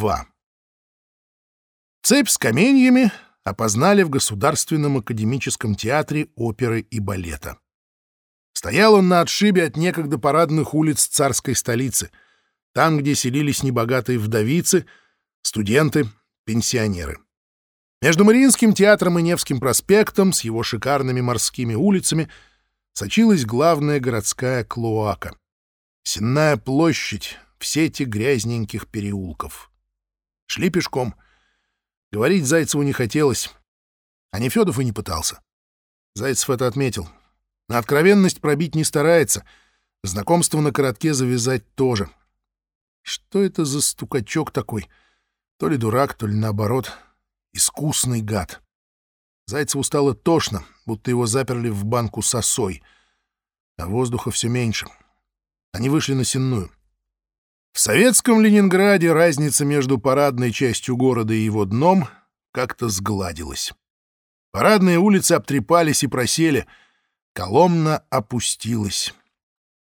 2. Цепь с каменьями опознали в Государственном академическом театре оперы и балета. Стоял он на отшибе от некогда парадных улиц царской столицы, там, где селились небогатые вдовицы, студенты, пенсионеры. Между Мариинским театром и Невским проспектом с его шикарными морскими улицами сочилась главная городская клоака. Сенная площадь в сети грязненьких переулков. Шли пешком. Говорить Зайцеву не хотелось, а Нефедов и не пытался. Зайцев это отметил. На откровенность пробить не старается, знакомство на коротке завязать тоже. Что это за стукачок такой? То ли дурак, то ли наоборот, искусный гад. Зайцеву стало тошно, будто его заперли в банку с осой, а воздуха все меньше. Они вышли на Сенную. В советском Ленинграде разница между парадной частью города и его дном как-то сгладилась. Парадные улицы обтрепались и просели, Коломна опустилась.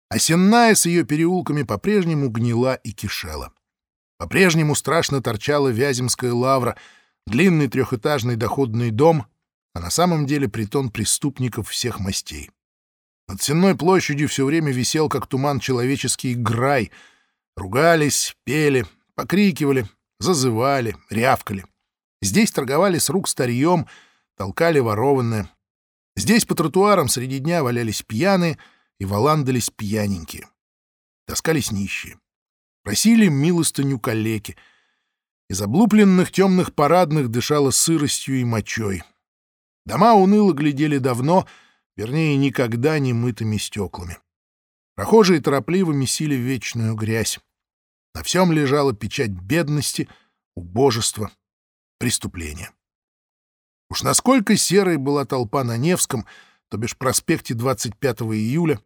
А Сенная с ее переулками по-прежнему гнила и кишела. По-прежнему страшно торчала Вяземская лавра, длинный трехэтажный доходный дом, а на самом деле притон преступников всех мастей. Над Сенной площадью все время висел, как туман, человеческий грай — Ругались, пели, покрикивали, зазывали, рявкали. Здесь торговали с рук старьем, толкали ворованное. Здесь по тротуарам среди дня валялись пьяные и валандались пьяненькие. Таскались нищие. Просили милостыню калеки. Из облупленных темных парадных дышало сыростью и мочой. Дома уныло глядели давно, вернее, никогда не мытыми стеклами. Прохожие торопливо месили вечную грязь. На всем лежала печать бедности, убожества, преступления. Уж насколько серой была толпа на Невском, то бишь проспекте 25 июля,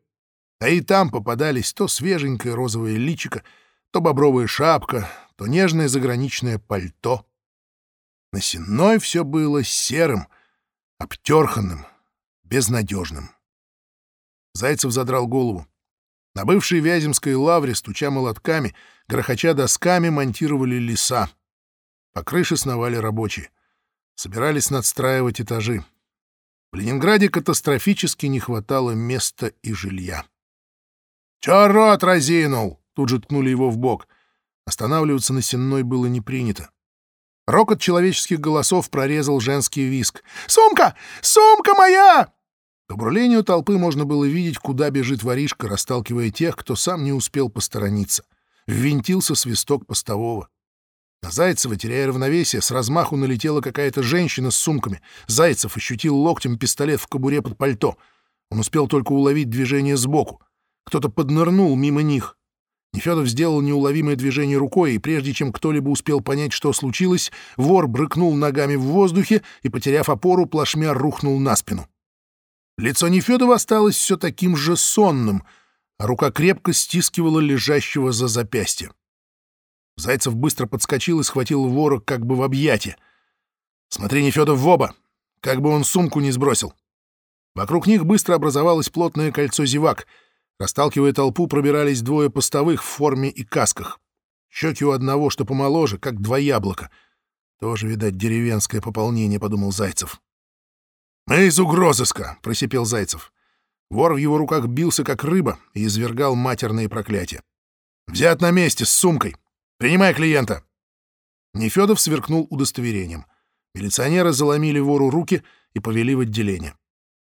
а и там попадались то свеженькое розовое личико, то бобровая шапка, то нежное заграничное пальто. На Сенной все было серым, обтерханным, безнадежным. Зайцев задрал голову. На бывшей Вяземской лавре, стуча молотками, грохоча досками, монтировали леса. По крыше сновали рабочие. Собирались надстраивать этажи. В Ленинграде катастрофически не хватало места и жилья. «Чё рот разинул?» — тут же ткнули его в бок. Останавливаться на сенной было не принято. Рокот человеческих голосов прорезал женский виск. «Сумка! Сумка моя!» По бурлению толпы можно было видеть, куда бежит воришка, расталкивая тех, кто сам не успел посторониться. Ввинтился свисток постового. На Зайцева, теряя равновесие, с размаху налетела какая-то женщина с сумками. Зайцев ощутил локтем пистолет в кобуре под пальто. Он успел только уловить движение сбоку. Кто-то поднырнул мимо них. Нефедов сделал неуловимое движение рукой, и прежде чем кто-либо успел понять, что случилось, вор брыкнул ногами в воздухе и, потеряв опору, плашмя рухнул на спину. Лицо Нефедова осталось все таким же сонным, а рука крепко стискивала лежащего за запястье. Зайцев быстро подскочил и схватил вора как бы в объятия. «Смотри, Нефедов, в оба! Как бы он сумку не сбросил!» Вокруг них быстро образовалось плотное кольцо зевак. Расталкивая толпу, пробирались двое постовых в форме и касках. Щеки у одного, что помоложе, как два яблока. Тоже, видать, деревенское пополнение, — подумал Зайцев. «Мы из угрозыска!» — просипел Зайцев. Вор в его руках бился, как рыба, и извергал матерные проклятия. «Взят на месте, с сумкой! Принимай клиента!» Нефедов сверкнул удостоверением. Милиционеры заломили вору руки и повели в отделение.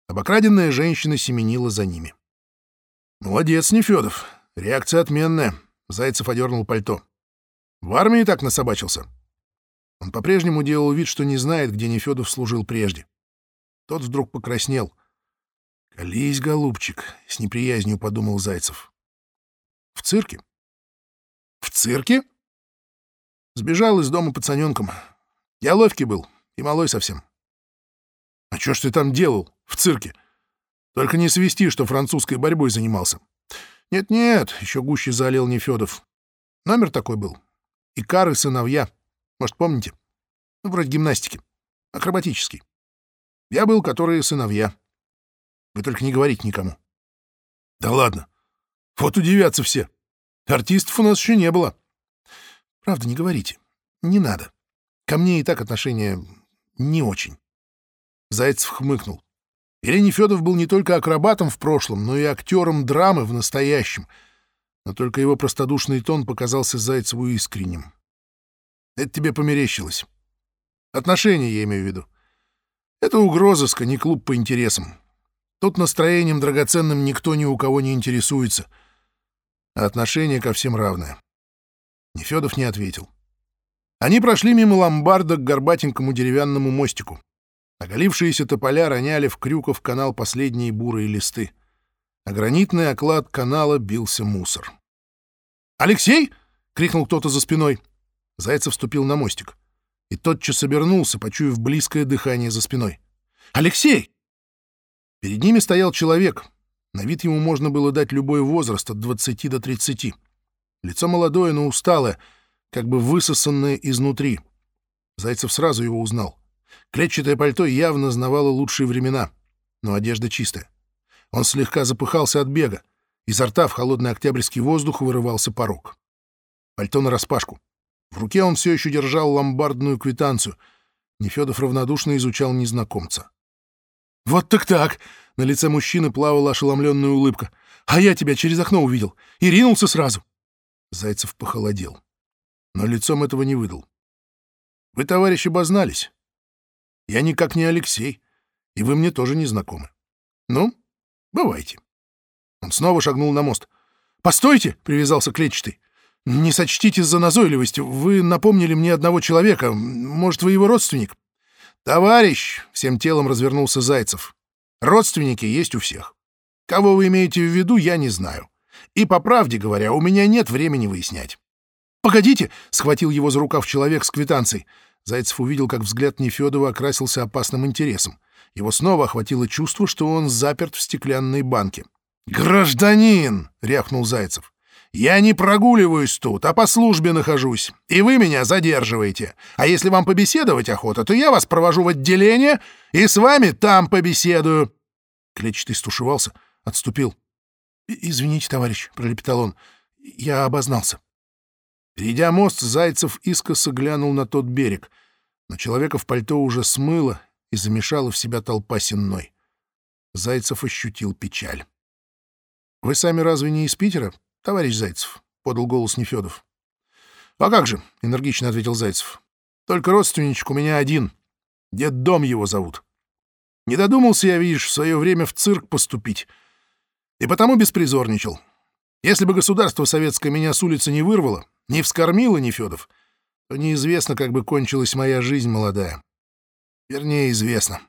Обокраденная женщина семенила за ними. «Молодец, Нефедов. Реакция отменная», — Зайцев одернул пальто. «В армии так насобачился». Он по-прежнему делал вид, что не знает, где Нефедов служил прежде. Тот вдруг покраснел. «Колись, голубчик», — с неприязнью подумал Зайцев. «В цирке?» «В цирке?» Сбежал из дома пацаненком. Я ловкий был и малой совсем. «А что ж ты там делал, в цирке? Только не свисти, что французской борьбой занимался». «Нет-нет», — еще гуще залил Нефедов. Номер такой был. И сыновья. Может, помните? Ну, вроде гимнастики. Акробатический. Я был, которые сыновья. Вы только не говорите никому. Да ладно. Вот удивятся все. Артистов у нас еще не было. Правда, не говорите. Не надо. Ко мне и так отношения не очень. Зайцев хмыкнул. Елене Федов был не только акробатом в прошлом, но и актером драмы в настоящем. Но только его простодушный тон показался Зайцеву искренним. Это тебе померещилось. Отношения я имею в виду. Это угрозыска, не клуб по интересам. Тут настроением драгоценным никто ни у кого не интересуется. А отношение ко всем равное. Нефедов не ответил. Они прошли мимо ломбарда к горбатенькому деревянному мостику. Оголившиеся тополя роняли в Крюков канал последние бурые листы. А гранитный оклад канала бился мусор. «Алексей!» — крикнул кто-то за спиной. Зайцев вступил на мостик и тотчас обернулся, почуяв близкое дыхание за спиной. «Алексей!» Перед ними стоял человек. На вид ему можно было дать любой возраст, от 20 до 30. Лицо молодое, но усталое, как бы высосанное изнутри. Зайцев сразу его узнал. Клетчатое пальто явно знавало лучшие времена, но одежда чистая. Он слегка запыхался от бега. Изо рта в холодный октябрьский воздух вырывался порог. Пальто нараспашку. В руке он все еще держал ломбардную квитанцию. Нефедов равнодушно изучал незнакомца. «Вот так так!» — на лице мужчины плавала ошеломленная улыбка. «А я тебя через окно увидел и ринулся сразу!» Зайцев похолодел, но лицом этого не выдал. «Вы, товарищи, обознались. Я никак не Алексей, и вы мне тоже не знакомы. Ну, бывайте. Он снова шагнул на мост. «Постойте!» — привязался клетчатый. «Не сочтите за назойливость. Вы напомнили мне одного человека. Может, вы его родственник?» «Товарищ!» — всем телом развернулся Зайцев. «Родственники есть у всех. Кого вы имеете в виду, я не знаю. И, по правде говоря, у меня нет времени выяснять». «Погодите!» — схватил его за рукав человек с квитанцией. Зайцев увидел, как взгляд Нефедова окрасился опасным интересом. Его снова охватило чувство, что он заперт в стеклянной банке. «Гражданин!» — рявкнул Зайцев. «Я не прогуливаюсь тут, а по службе нахожусь, и вы меня задерживаете. А если вам побеседовать охота, то я вас провожу в отделение и с вами там побеседую». Клетчатый стушевался, отступил. «Извините, товарищ», — пролепетал он, — «я обознался». Перейдя мост, Зайцев искоса глянул на тот берег, но человека в пальто уже смыло и замешала в себя толпа сенной. Зайцев ощутил печаль. «Вы сами разве не из Питера, товарищ Зайцев?» — подал голос Нефедов. «А как же?» — энергично ответил Зайцев. «Только родственничек у меня один. Дед Дом его зовут. Не додумался я, видишь, в свое время в цирк поступить. И потому беспризорничал. Если бы государство советское меня с улицы не вырвало, не вскормила Нефедов, то неизвестно, как бы кончилась моя жизнь молодая. Вернее, известно.